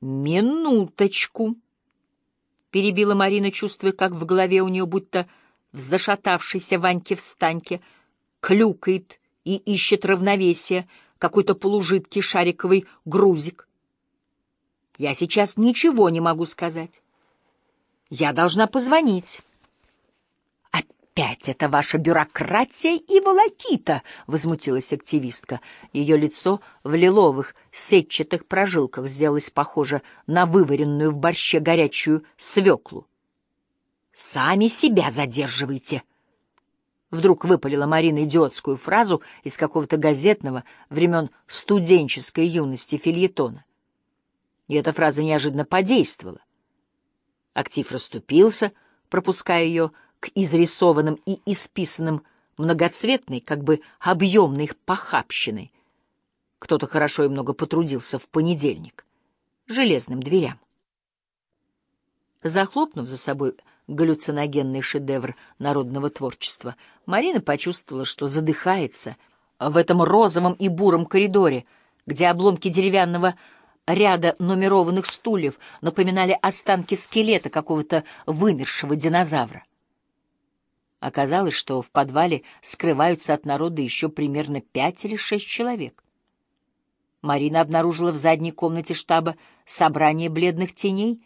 Минуточку, — перебила Марина, чувствуя, как в голове у нее будто в зашатавшейся Ваньке-встаньке клюкает и ищет равновесие какой-то полужидкий шариковый грузик. Я сейчас ничего не могу сказать. Я должна позвонить. «Опять это ваша бюрократия и волокита!» — возмутилась активистка. Ее лицо в лиловых сетчатых прожилках сделалось похоже на вываренную в борще горячую свеклу. «Сами себя задерживайте!» Вдруг выпалила Марина идиотскую фразу из какого-то газетного времен студенческой юности фильетона. И эта фраза неожиданно подействовала. Актив расступился, пропуская ее к изрисованным и исписанным многоцветной, как бы объемной похабщиной. Кто-то хорошо и много потрудился в понедельник. Железным дверям. Захлопнув за собой галлюциногенный шедевр народного творчества, Марина почувствовала, что задыхается в этом розовом и буром коридоре, где обломки деревянного ряда нумерованных стульев напоминали останки скелета какого-то вымершего динозавра. Оказалось, что в подвале скрываются от народа еще примерно пять или шесть человек. Марина обнаружила в задней комнате штаба собрание бледных теней,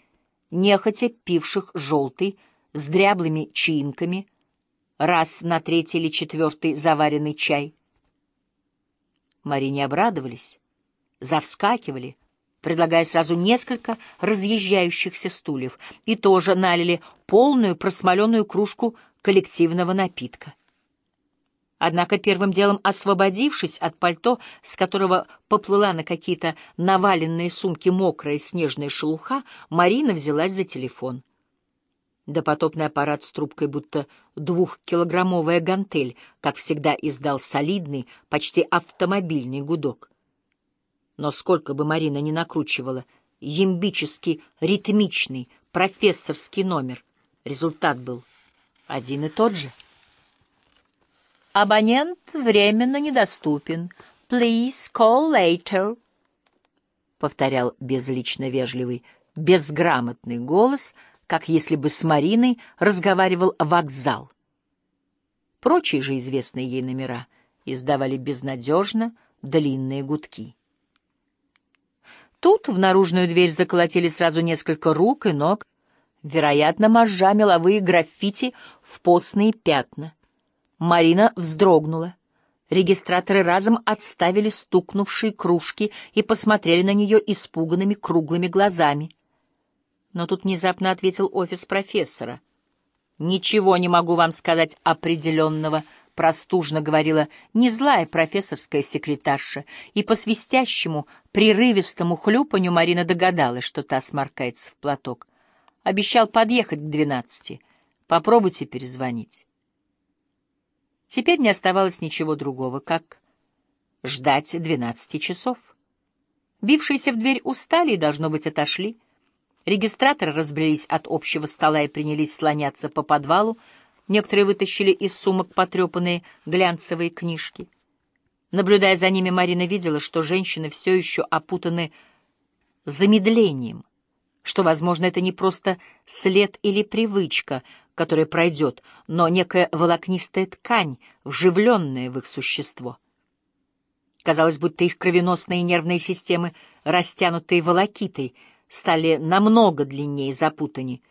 нехотя пивших желтый, с дряблыми чаинками, раз на третий или четвертый заваренный чай. Марине обрадовались, завскакивали, предлагая сразу несколько разъезжающихся стульев, и тоже налили полную просмоленную кружку коллективного напитка. Однако первым делом, освободившись от пальто, с которого поплыла на какие-то наваленные сумки мокрая снежная шелуха, Марина взялась за телефон. Допотопный аппарат с трубкой, будто двухкилограммовая гантель, как всегда издал солидный, почти автомобильный гудок. Но сколько бы Марина ни накручивала ямбический, ритмичный, профессорский номер, результат был один и тот же. «Абонент временно недоступен. Please call later», — повторял безлично вежливый, безграмотный голос, как если бы с Мариной разговаривал вокзал. Прочие же известные ей номера издавали безнадежно длинные гудки. Тут в наружную дверь заколотили сразу несколько рук и ног, вероятно, мозжа меловые граффити в постные пятна. Марина вздрогнула. Регистраторы разом отставили стукнувшие кружки и посмотрели на нее испуганными круглыми глазами. Но тут внезапно ответил офис профессора. «Ничего не могу вам сказать определенного», простужно говорила не злая профессорская секретарша, и по свистящему, прерывистому хлюпанью Марина догадалась, что та сморкается в платок. Обещал подъехать к двенадцати. Попробуйте перезвонить. Теперь не оставалось ничего другого, как ждать двенадцати часов. Бившиеся в дверь устали и, должно быть, отошли. Регистраторы разбрелись от общего стола и принялись слоняться по подвалу, Некоторые вытащили из сумок потрепанные глянцевые книжки. Наблюдая за ними, Марина видела, что женщины все еще опутаны замедлением, что, возможно, это не просто след или привычка, которая пройдет, но некая волокнистая ткань, вживленная в их существо. Казалось, будто их кровеносные и нервные системы, растянутые волокитой, стали намного длиннее и запутаннее —